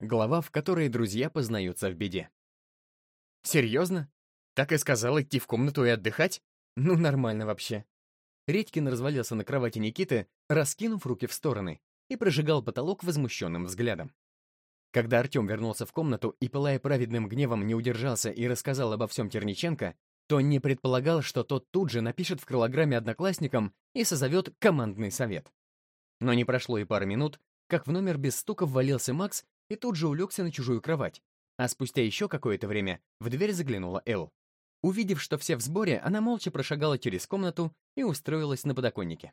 Глава, в которой друзья познаются в беде. «Серьезно? Так и сказал идти в комнату и отдыхать? Ну, нормально вообще». Редькин развалился на кровати Никиты, раскинув руки в стороны, и прожигал потолок возмущенным взглядом. Когда Артем вернулся в комнату и, пылая праведным гневом, не удержался и рассказал обо всем Терниченко, то не предполагал, что тот тут же напишет в крылограмме одноклассникам и созовет командный совет. Но не прошло и пары минут, как в номер без стука ввалился Макс и тут же улегся на чужую кровать, а спустя еще какое-то время в дверь заглянула Эл. Увидев, что все в сборе, она молча прошагала через комнату и устроилась на подоконнике.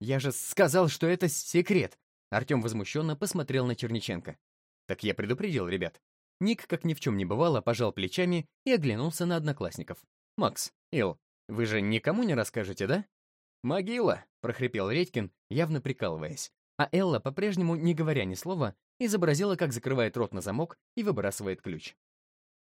«Я же сказал, что это секрет!» Артем возмущенно посмотрел на Черниченко. «Так я предупредил ребят». Ник, как ни в чем не бывало, пожал плечами и оглянулся на одноклассников. «Макс, Эл, вы же никому не расскажете, да?» «Могила!» — прохрипел Редькин, явно прикалываясь. А Элла, по-прежнему не говоря ни слова, изобразила, как закрывает рот на замок и выбрасывает ключ.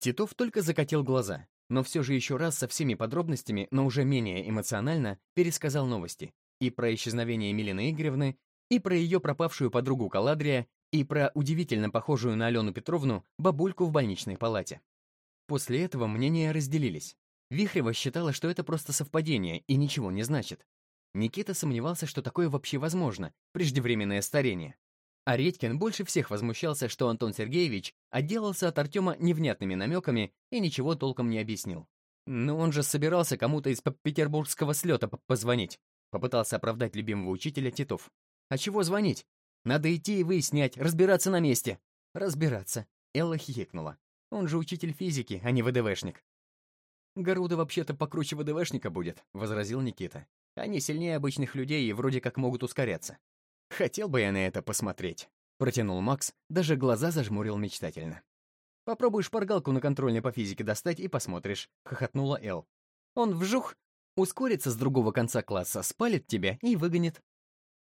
Титов только закатил глаза, но все же еще раз со всеми подробностями, но уже менее эмоционально, пересказал новости. И про исчезновение Милины Игоревны, и про ее пропавшую подругу Каладрия, и про удивительно похожую на Алену Петровну бабульку в больничной палате. После этого мнения разделились. Вихрева считала, что это просто совпадение и ничего не значит. Никита сомневался, что такое вообще возможно, преждевременное старение. А Редькин больше всех возмущался, что Антон Сергеевич отделался от Артема невнятными намеками и ничего толком не объяснил. Но он же собирался кому-то из петербургского слета позвонить. Попытался оправдать любимого учителя Титов. А чего звонить? Надо идти и выяснять, разбираться на месте. Разбираться. Элла хихикнула. Он же учитель физики, а не ВДВшник. «Горуда вообще-то покруче ВДВшника будет», — возразил Никита. «Они сильнее обычных людей и вроде как могут ускоряться». «Хотел бы я на это посмотреть», — протянул Макс, даже глаза зажмурил мечтательно. «Попробуй шпаргалку на контрольной по физике достать и посмотришь», — хохотнула Эл. «Он вжух, ускорится с другого конца класса, спалит тебя и выгонит».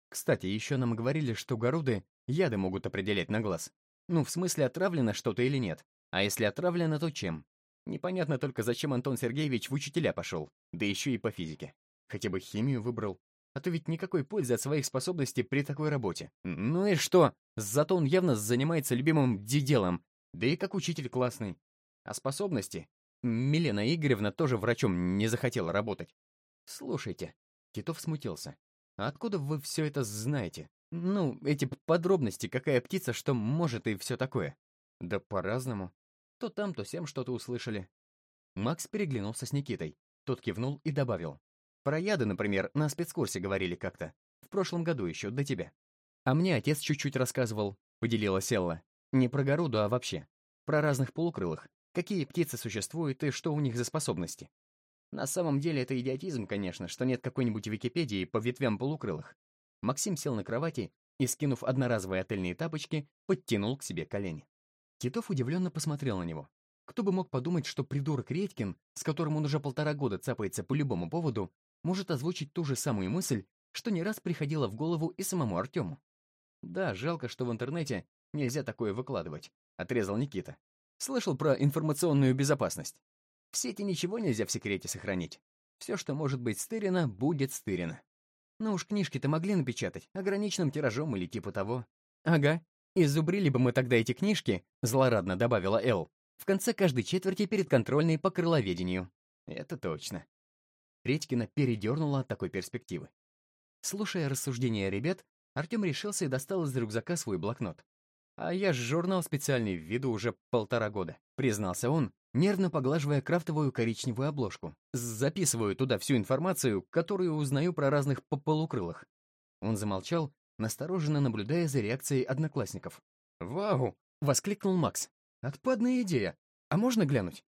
Кстати, еще нам говорили, что горуды яды могут определять на глаз. Ну, в смысле, отравлено что-то или нет. А если отравлено, то чем? Непонятно только, зачем Антон Сергеевич в учителя пошел, да еще и по физике. Хотя бы химию выбрал. А то ведь никакой пользы от своих способностей при такой работе. Ну и что? Зато он явно занимается любимым делом. Да и как учитель классный. А способности? Милена Игоревна тоже врачом не захотела работать. Слушайте, Титов смутился. А откуда вы все это знаете? Ну, эти подробности, какая птица, что может и все такое. Да по-разному. То там, то сям что-то услышали. Макс переглянулся с Никитой. Тот кивнул и добавил. Про яды, например, на спецкурсе говорили как-то. В прошлом году еще, до тебя. А мне отец чуть-чуть рассказывал, поделилась Элла. Не про Горуду, а вообще. Про разных полукрылых. Какие птицы существуют и что у них за способности. На самом деле это идиотизм, конечно, что нет какой-нибудь Википедии по ветвям полукрылых. Максим сел на кровати и, скинув одноразовые отельные тапочки, подтянул к себе колени. Титов удивленно посмотрел на него. Кто бы мог подумать, что придурок Редькин, с которым он уже полтора года цапается по любому поводу, может озвучить ту же самую мысль, что не раз приходила в голову и самому Артему. «Да, жалко, что в интернете нельзя такое выкладывать», — отрезал Никита. «Слышал про информационную безопасность. В сети ничего нельзя в секрете сохранить. Все, что может быть стырено, будет стырено. Ну уж книжки-то могли напечатать, ограниченным тиражом или типа того. Ага, «Изубрили бы мы тогда эти книжки», — злорадно добавила Эл, «в конце каждой четверти перед контрольной по крыловедению». Это точно. Редькина передернула от такой перспективы. Слушая рассуждения ребят, Артем решился и достал из рюкзака свой блокнот. «А я ж журнал специальный введу уже полтора года», — признался он, нервно поглаживая крафтовую коричневую обложку. «Записываю туда всю информацию, которую узнаю про разных полукрылых». Он замолчал, настороженно наблюдая за реакцией одноклассников. «Вау!» — воскликнул Макс. «Отпадная идея! А можно глянуть?»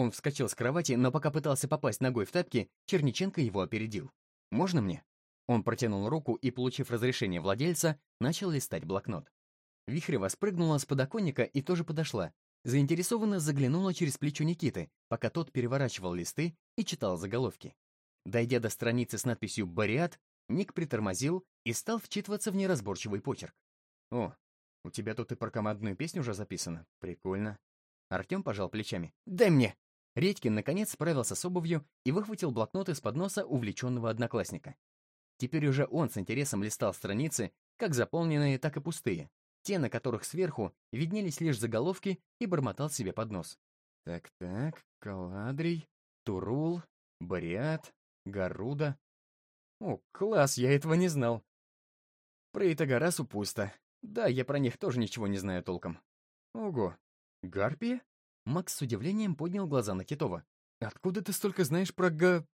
Он вскочил с кровати, но пока пытался попасть ногой в тапки, Черниченко его опередил. «Можно мне?» Он протянул руку и, получив разрешение владельца, начал листать блокнот. Вихрева спрыгнула с подоконника и тоже подошла. Заинтересованно заглянула через плечо Никиты, пока тот переворачивал листы и читал заголовки. Дойдя до страницы с надписью «Бариат», Ник притормозил и стал вчитываться в неразборчивый почерк. «О, у тебя тут и про командную песню уже записано. Прикольно». Артем пожал плечами. «Дай мне!» Редькин, наконец, справился с обувью и выхватил блокнот из-под носа увлеченного одноклассника. Теперь уже он с интересом листал страницы, как заполненные, так и пустые. те, на которых сверху виднелись лишь заголовки, и бормотал себе под нос. Так-так, Каладрий, Турул, Бариат, Гаруда. О, класс, я этого не знал. Про Итагарасу пусто. Да, я про них тоже ничего не знаю толком. Ого, Гарпия? Макс с удивлением поднял глаза на Китова. Откуда ты столько знаешь про га...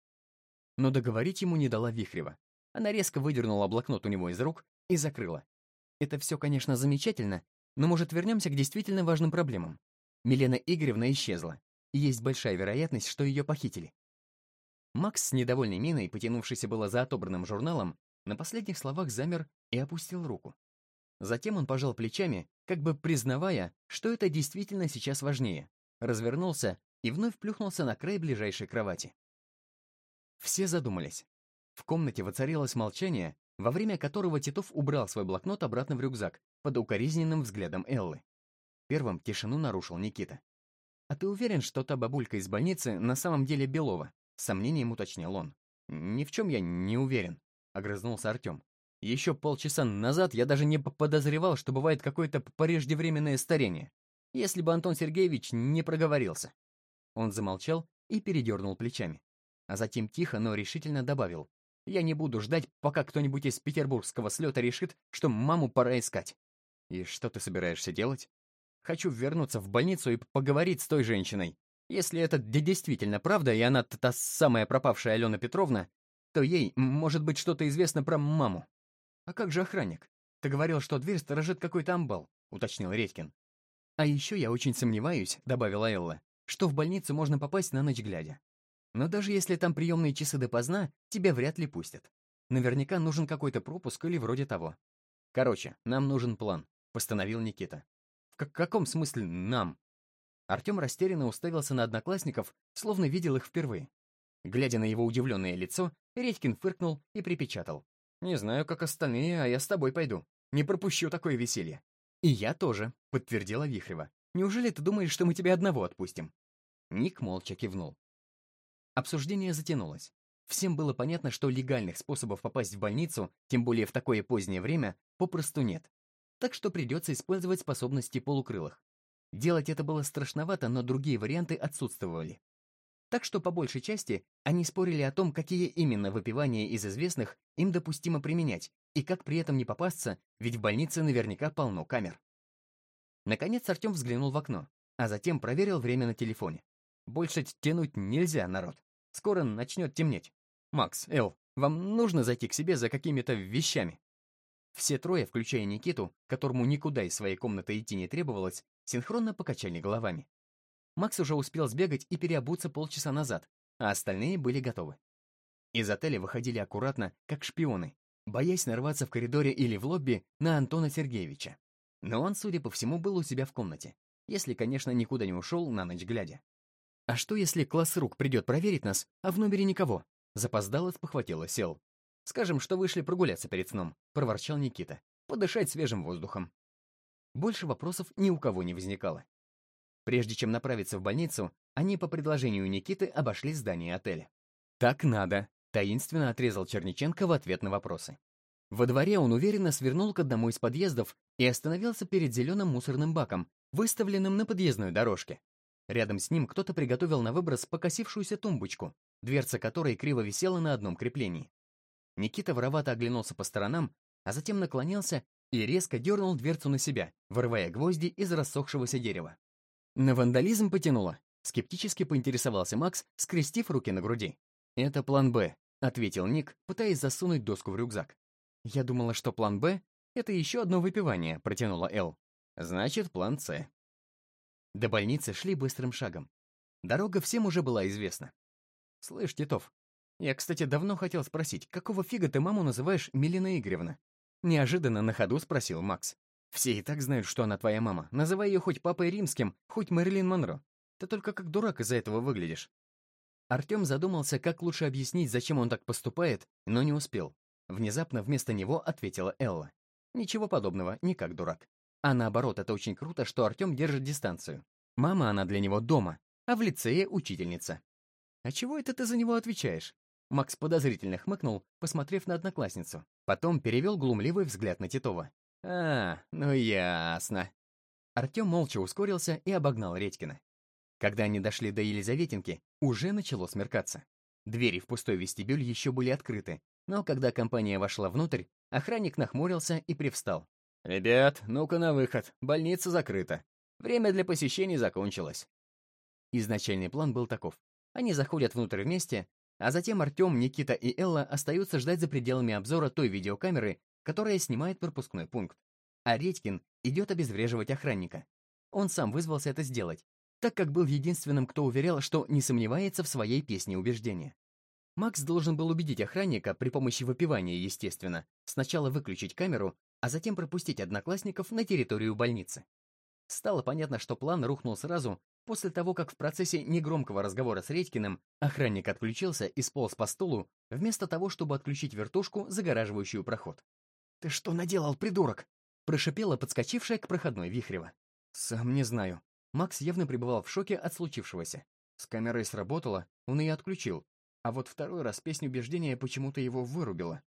Но договорить ему не дала Вихрева. Она резко выдернула блокнот у него из рук и закрыла. Это все, конечно, замечательно, но, может, вернемся к действительно важным проблемам. Милена Игоревна исчезла, и есть большая вероятность, что ее похитили. Макс с недовольной миной, потянувшийся было за отобранным журналом, на последних словах замер и опустил руку. Затем он пожал плечами, как бы признавая, что это действительно сейчас важнее, развернулся и вновь плюхнулся на край ближайшей кровати. Все задумались. В комнате воцарилось молчание, во время которого Титов убрал свой блокнот обратно в рюкзак под укоризненным взглядом Эллы. Первым тишину нарушил Никита. «А ты уверен, что та бабулька из больницы на самом деле Белова?» — с сомнением уточнил он. «Ни в чем я не уверен», — огрызнулся Артем. «Еще полчаса назад я даже не подозревал, что бывает какое-то преждевременное старение, если бы Антон Сергеевич не проговорился». Он замолчал и передернул плечами, а затем тихо, но решительно добавил. «Я не буду ждать, пока кто-нибудь из петербургского слета решит, что маму пора искать». «И что ты собираешься делать?» Хочу вернуться в больницу и поговорить с той женщиной. Если это действительно правда, и она та самая пропавшая Алена Петровна, то ей, может быть, что-то известно про маму. А как же охранник? Ты говорил, что дверь сторожит какой-то амбал, уточнил Редькин. А еще я очень сомневаюсь, добавила Элла, что в больницу можно попасть на ночь глядя. Но даже если там приемные часы допоздна, тебя вряд ли пустят. Наверняка нужен какой-то пропуск или вроде того. Короче, нам нужен план, постановил Никита. В каком смысле «нам»?» Артем растерянно уставился на одноклассников, словно видел их впервые. Глядя на его удивленное лицо, Редькин фыркнул и припечатал. «Не знаю, как остальные, а я с тобой пойду. Не пропущу такое веселье». «И я тоже», — подтвердила Вихрева. «Неужели ты думаешь, что мы тебя одного отпустим?» Ник молча кивнул. Обсуждение затянулось. Всем было понятно, что легальных способов попасть в больницу, тем более в такое позднее время, попросту нет так что придется использовать способности полукрылых. Делать это было страшновато, но другие варианты отсутствовали. Так что по большей части они спорили о том, какие именно выпивания из известных им допустимо применять, и как при этом не попасться, ведь в больнице наверняка полно камер. Наконец Артем взглянул в окно, а затем проверил время на телефоне. Больше тянуть нельзя, народ. Скоро начнет темнеть. Макс, Эл, вам нужно зайти к себе за какими-то вещами. Все трое, включая Никиту, которому никуда из своей комнаты идти не требовалось, синхронно покачали головами. Макс уже успел сбегать и переобуться полчаса назад, а остальные были готовы. Из отеля выходили аккуратно, как шпионы, боясь нарваться в коридоре или в лобби на Антона Сергеевича. Но он, судя по всему, был у себя в комнате, если, конечно, никуда не ушел на ночь глядя. «А что, если класс рук придет проверить нас, а в номере никого?» Запоздало спохватила Сел. Скажем, что вышли прогуляться перед сном», — проворчал Никита. «Подышать свежим воздухом». Больше вопросов ни у кого не возникало. Прежде чем направиться в больницу, они по предложению Никиты обошли здание отеля. «Так надо», — таинственно отрезал Черниченко в ответ на вопросы. Во дворе он уверенно свернул к одному из подъездов и остановился перед зеленым мусорным баком, выставленным на подъездной дорожке. Рядом с ним кто-то приготовил на выброс покосившуюся тумбочку, дверца которой криво висела на одном креплении. Никита воровато оглянулся по сторонам, а затем наклонился и резко дернул дверцу на себя, вырывая гвозди из рассохшегося дерева. На вандализм потянуло. Скептически поинтересовался Макс, скрестив руки на груди. «Это план «Б», — ответил Ник, пытаясь засунуть доску в рюкзак. «Я думала, что план «Б» — это еще одно выпивание», — протянула Эл. «Значит, план «С». До больницы шли быстрым шагом. Дорога всем уже была известна. «Слышь, Титов, я, кстати, давно хотел спросить, какого фига ты маму называешь Милена Игоревна? Неожиданно на ходу спросил Макс. Все и так знают, что она твоя мама. Называй ее хоть папой римским, хоть Мэрилин Монро. Ты только как дурак из-за этого выглядишь. Артем задумался, как лучше объяснить, зачем он так поступает, но не успел. Внезапно вместо него ответила Элла. Ничего подобного, не как дурак. А наоборот, это очень круто, что Артем держит дистанцию. Мама она для него дома, а в лицее учительница. «А чего это ты за него отвечаешь?» Макс подозрительно хмыкнул, посмотрев на одноклассницу. Потом перевел глумливый взгляд на Титова. А, ну ясно. Артем молча ускорился и обогнал Редькина. Когда они дошли до Елизаветинки, уже начало смеркаться. Двери в пустой вестибюль еще были открыты, но когда компания вошла внутрь, охранник нахмурился и привстал. «Ребят, ну-ка на выход, больница закрыта. Время для посещений закончилось». Изначальный план был таков. Они заходят внутрь вместе, а затем Артем, Никита и Элла остаются ждать за пределами обзора той видеокамеры, которая снимает пропускной пункт. А Редькин идет обезвреживать охранника. Он сам вызвался это сделать, так как был единственным, кто уверял, что не сомневается в своей песне убеждения. Макс должен был убедить охранника при помощи выпивания, естественно, сначала выключить камеру, а затем пропустить одноклассников на территорию больницы. Стало понятно, что план рухнул сразу после того, как в процессе негромкого разговора с Редькиным охранник отключился и сполз по стулу, вместо того, чтобы отключить вертушку, загораживающую проход. «Ты что наделал, придурок?» прошипела подскочившая к проходной Вихрева. «Сам не знаю». Макс явно пребывал в шоке от случившегося. С камерой сработало, он ее отключил. А вот второй раз песню убеждения почему-то его вырубила.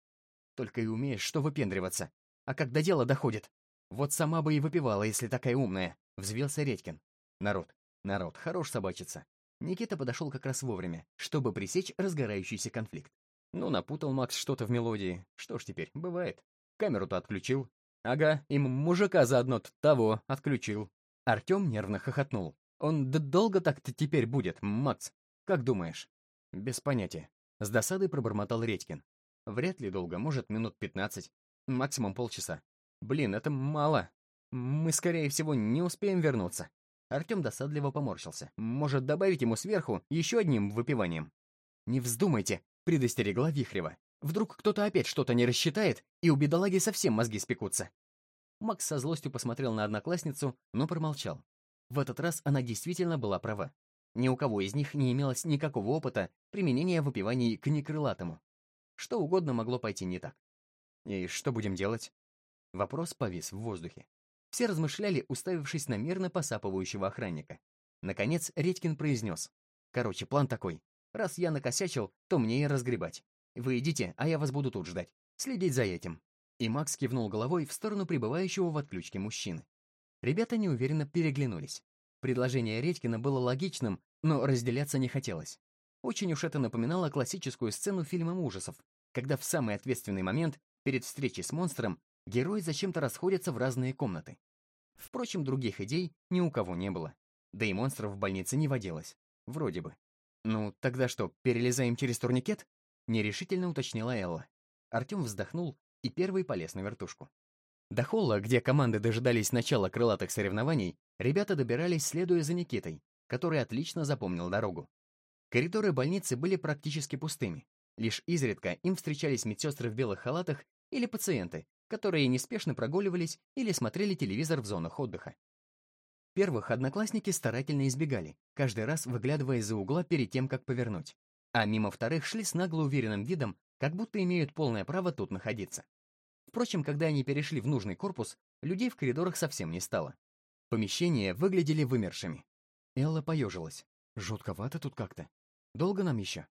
Только и умеешь, что выпендриваться. А когда дело доходит? Вот сама бы и выпивала, если такая умная, — взвелся Редькин. Народ, народ, хорош собачиться. Никита подошел как раз вовремя, чтобы пресечь разгорающийся конфликт. Ну, напутал Макс что-то в мелодии. Что ж теперь, бывает. Камеру-то отключил, Ага, им мужика заодно того отключил. Артем нервно хохотнул. Он долго так-то теперь будет, Макс? Как думаешь? Без понятия. С досадой пробормотал Редькин. Вряд ли долго, может, минут пятнадцать. Максимум полчаса. Блин, это мало. Мы, скорее всего, не успеем вернуться. Артем досадливо поморщился. Может, добавить ему сверху еще одним выпиванием? «Не вздумайте», — предостерегла Вихрева. Вдруг кто-то опять что-то не рассчитает, и у бедолаги совсем мозги спекутся. Макс со злостью посмотрел на одноклассницу, но промолчал. В этот раз она действительно была права. Ни у кого из них не имелось никакого опыта применения выпиваний к некрылатому. Что угодно могло пойти не так. И что будем делать? Вопрос повис в воздухе. Все размышляли, уставившись на мирно посапывающего охранника. Наконец Редькин произнес. «Короче, план такой. Раз я накосячил, то мне и разгребать. Вы идите, а я вас буду тут ждать. Следить за этим». И Макс кивнул головой в сторону пребывающего в отключке мужчины. Ребята неуверенно переглянулись. Предложение Редькина было логичным, но разделяться не хотелось. Очень уж это напоминало классическую сцену фильма ужасов, когда в самый ответственный момент, перед встречей с монстром, герои зачем-то расходятся в разные комнаты. Впрочем, других идей ни у кого не было. Да и монстров в больнице не водилось. Вроде бы. Ну, тогда что, перелезаем через турникет? Нерешительно уточнила Элла. Артем вздохнул и первый полез на вертушку. До холла, где команды дожидались начала крылатых соревнований, ребята добирались, следуя за Никитой, который отлично запомнил дорогу. Коридоры больницы были практически пустыми. Лишь изредка им встречались медсестры в белых халатах или пациенты, которые неспешно прогуливались или смотрели телевизор в зонах отдыха. Первых одноклассники старательно избегали, каждый раз выглядывая из-за угла перед тем, как повернуть а мимо вторых шли с нагло уверенным видом, как будто имеют полное право тут находиться. Впрочем, когда они перешли в нужный корпус, людей в коридорах совсем не стало. Помещения выглядели вымершими. Элла поежилась. Жутковато тут как-то. Долго нам еще?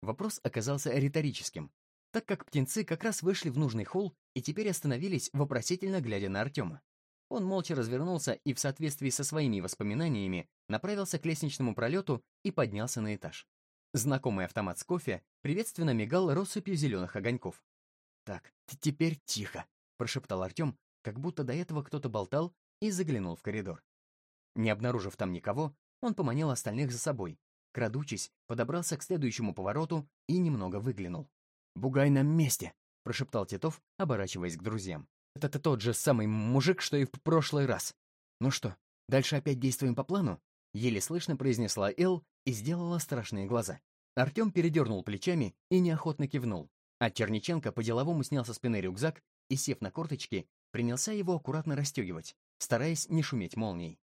Вопрос оказался риторическим, так как птенцы как раз вышли в нужный холл и теперь остановились, вопросительно глядя на Артема. Он молча развернулся и в соответствии со своими воспоминаниями направился к лестничному пролету и поднялся на этаж. Знакомый автомат с кофе приветственно мигал россыпью зеленых огоньков. «Так, теперь тихо», — прошептал Артем, как будто до этого кто-то болтал и заглянул в коридор. Не обнаружив там никого, он поманил остальных за собой. Крадучись, подобрался к следующему повороту и немного выглянул. «Бугай на месте!» — прошептал Титов, оборачиваясь к друзьям. «Это тот же самый мужик, что и в прошлый раз. Ну что, дальше опять действуем по плану?» Еле слышно произнесла Эл и сделала страшные глаза. Артем передернул плечами и неохотно кивнул. А Черниченко по-деловому снял со спины рюкзак и, сев на корточки, принялся его аккуратно расстегивать, стараясь не шуметь молнией.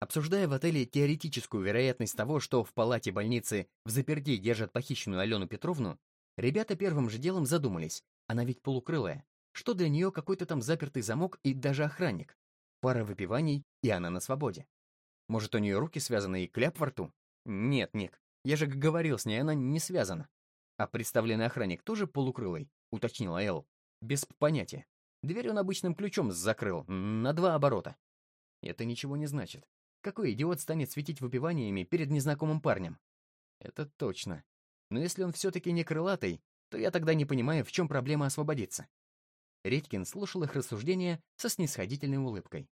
Обсуждая в отеле теоретическую вероятность того, что в палате больницы в заперти держат похищенную Алену Петровну, ребята первым же делом задумались, она ведь полукрылая, что для нее какой-то там запертый замок и даже охранник. Пара выпиваний, и она на свободе. Может, у нее руки связаны и кляп во рту? Нет, Ник, я же говорил с ней, она не связана. А представленный охранник тоже полукрылый, уточнила Эл. Без понятия. Дверь он обычным ключом закрыл, на два оборота. Это ничего не значит. Какой идиот станет светить выпиваниями перед незнакомым парнем? Это точно. Но если он все-таки не крылатый, то я тогда не понимаю, в чем проблема освободиться. Редькин слушал их рассуждения со снисходительной улыбкой.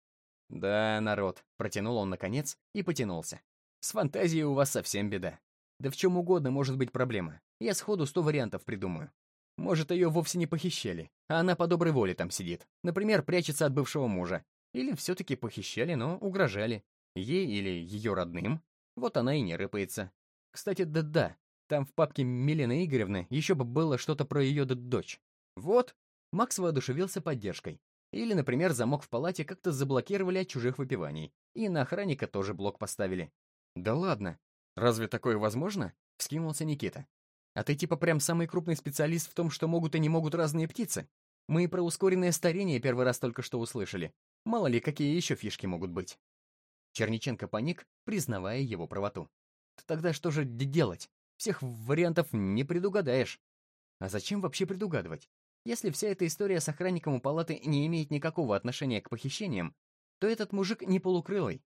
«Да, народ», — протянул он наконец и потянулся. «С фантазией у вас совсем беда. Да в чем угодно может быть проблема. Я сходу сто вариантов придумаю. Может, ее вовсе не похищали, а она по доброй воле там сидит. Например, прячется от бывшего мужа. Или все-таки похищали, но угрожали. Ей или ее родным. Вот она и не рыпается. Кстати, да-да, там в папке Милены Игоревны еще бы было что-то про ее дочь. Вот, Макс воодушевился поддержкой. Или, например, замок в палате как-то заблокировали от чужих выпиваний. И на охранника тоже блок поставили. Да ладно. Разве такое возможно? Вскинулся Никита. А ты типа прям самый крупный специалист в том, что могут и не могут разные птицы? Мы про ускоренное старение первый раз только что услышали. Мало ли, какие еще фишки могут быть. Черниченко паник, признавая его правоту. Тогда что же делать? Всех вариантов не предугадаешь. А зачем вообще предугадывать? Если вся эта история с охранником у палаты не имеет никакого отношения к похищениям, то этот мужик не полукрылый.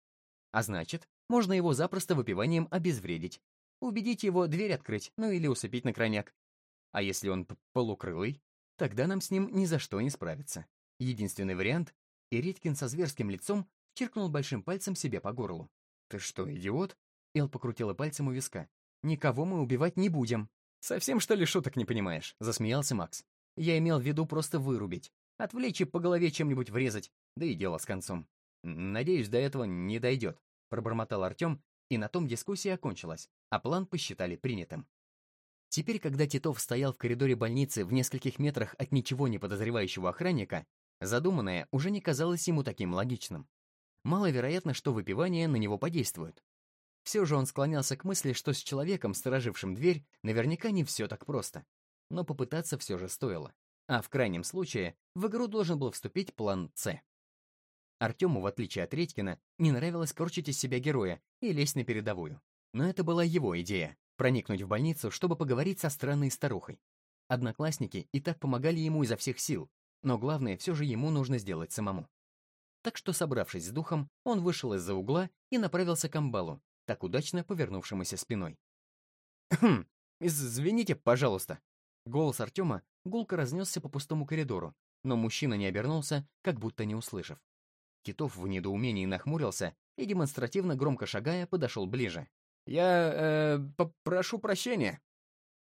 А значит, можно его запросто выпиванием обезвредить. Убедить его дверь открыть, ну или усыпить на крайняк. А если он полукрылый, тогда нам с ним ни за что не справиться. Единственный вариант — и со зверским лицом чиркнул большим пальцем себе по горлу. «Ты что, идиот?» Эл покрутила пальцем у виска. «Никого мы убивать не будем». «Совсем, что ли, шуток не понимаешь?» — засмеялся Макс. «Я имел в виду просто вырубить. Отвлечь и по голове чем-нибудь врезать, да и дело с концом. Надеюсь, до этого не дойдет», — пробормотал Артем, и на том дискуссия окончилась, а план посчитали принятым. Теперь, когда Титов стоял в коридоре больницы в нескольких метрах от ничего не подозревающего охранника, задуманное уже не казалось ему таким логичным. Маловероятно, что выпивание на него подействует. Все же он склонялся к мысли, что с человеком, сторожившим дверь, наверняка не все так просто. Но попытаться все же стоило. А в крайнем случае, в игру должен был вступить план «С». Артему, в отличие от Редькина, не нравилось корчить из себя героя и лезть на передовую. Но это была его идея — проникнуть в больницу, чтобы поговорить со странной старухой. Одноклассники и так помогали ему изо всех сил, но главное, все же ему нужно сделать самому. Так что, собравшись с духом, он вышел из-за угла и направился к амбалу, так удачно повернувшемуся спиной. «Хм, извините, пожалуйста». Голос Артема гулко разнесся по пустому коридору, но мужчина не обернулся, как будто не услышав. Титов в недоумении нахмурился и, демонстративно громко шагая, подошел ближе. «Я... э... попрошу прощения».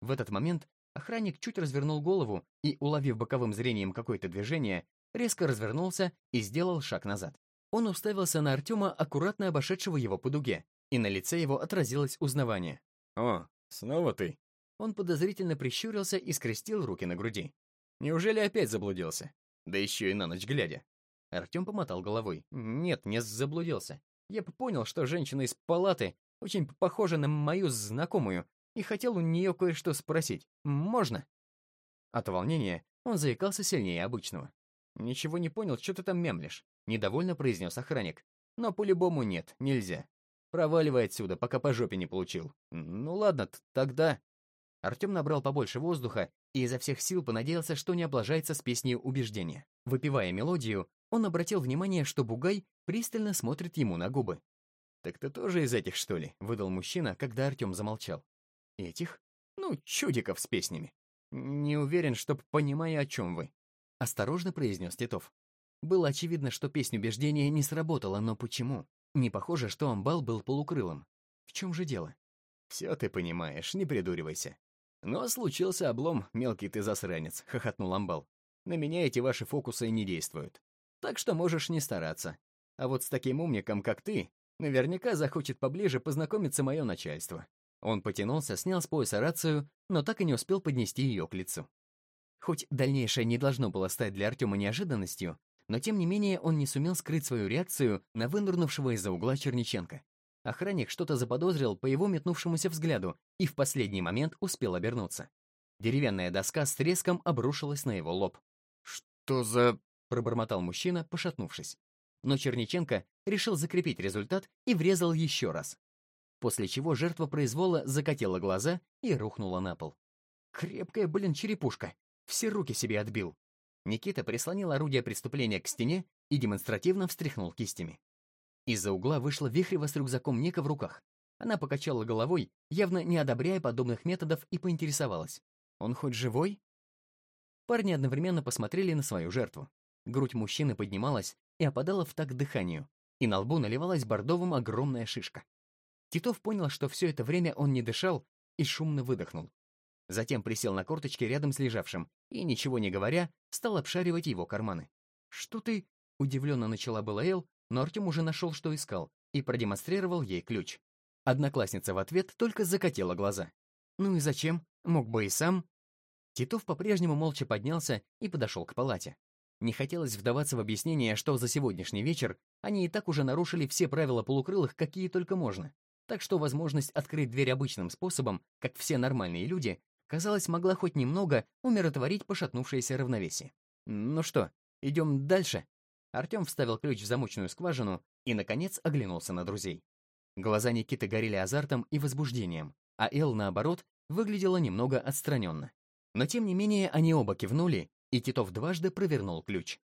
В этот момент охранник чуть развернул голову и, уловив боковым зрением какое-то движение, резко развернулся и сделал шаг назад. Он уставился на Артема, аккуратно обошедшего его по дуге, и на лице его отразилось узнавание. «О, снова ты?» Он подозрительно прищурился и скрестил руки на груди. «Неужели опять заблудился? Да еще и на ночь глядя». Артем помотал головой. «Нет, не заблудился. Я понял, что женщина из палаты очень похожа на мою знакомую, и хотел у нее кое-что спросить. Можно?» От волнения он заикался сильнее обычного. «Ничего не понял, что ты там мямлишь», — недовольно произнес охранник. «Но по-любому нет, нельзя. Проваливай отсюда, пока по жопе не получил. Ну ладно, тогда... Артем набрал побольше воздуха и изо всех сил понадеялся, что не облажается с песней убеждения. Выпивая мелодию, он обратил внимание, что Бугай пристально смотрит ему на губы. «Так ты тоже из этих, что ли?» — выдал мужчина, когда Артем замолчал. «Этих? Ну, чудиков с песнями. Не уверен, что понимаю, о чем вы», — осторожно произнес Титов. Было очевидно, что песня убеждения не сработала, но почему? Не похоже, что амбал был полукрылым. В чем же дело? «Все ты понимаешь, не придуривайся». «Но случился облом, мелкий ты засранец», — хохотнул амбал. «На меня эти ваши фокусы не действуют. Так что можешь не стараться. А вот с таким умником, как ты, наверняка захочет поближе познакомиться мое начальство». Он потянулся, снял с пояса рацию, но так и не успел поднести ее к лицу. Хоть дальнейшее не должно было стать для Артема неожиданностью, но тем не менее он не сумел скрыть свою реакцию на вынырнувшего из-за угла Черниченко. Охранник что-то заподозрил по его метнувшемуся взгляду и в последний момент успел обернуться. Деревянная доска с треском обрушилась на его лоб. «Что за...» — пробормотал мужчина, пошатнувшись. Но Черниченко решил закрепить результат и врезал еще раз. После чего жертва произвола закатила глаза и рухнула на пол. «Крепкая, блин, черепушка! Все руки себе отбил!» Никита прислонил орудие преступления к стене и демонстративно встряхнул кистями. Из-за угла вышла Вихрева с рюкзаком Ника в руках. Она покачала головой, явно не одобряя подобных методов, и поинтересовалась. «Он хоть живой?» Парни одновременно посмотрели на свою жертву. Грудь мужчины поднималась и опадала в такт дыханию, и на лбу наливалась бордовым огромная шишка. Титов понял, что все это время он не дышал, и шумно выдохнул. Затем присел на корточки рядом с лежавшим и, ничего не говоря, стал обшаривать его карманы. «Что ты?» — удивленно начала была Эл, но Артем уже нашел, что искал, и продемонстрировал ей ключ. Одноклассница в ответ только закатила глаза. «Ну и зачем? Мог бы и сам». Титов по-прежнему молча поднялся и подошел к палате. Не хотелось вдаваться в объяснение, что за сегодняшний вечер они и так уже нарушили все правила полукрылых, какие только можно. Так что возможность открыть дверь обычным способом, как все нормальные люди, казалось, могла хоть немного умиротворить пошатнувшееся равновесие. «Ну что, идем дальше?» Артем вставил ключ в замочную скважину и, наконец, оглянулся на друзей. Глаза Никиты горели азартом и возбуждением, а Эл, наоборот, выглядела немного отстраненно. Но тем не менее они оба кивнули, и Титов дважды провернул ключ.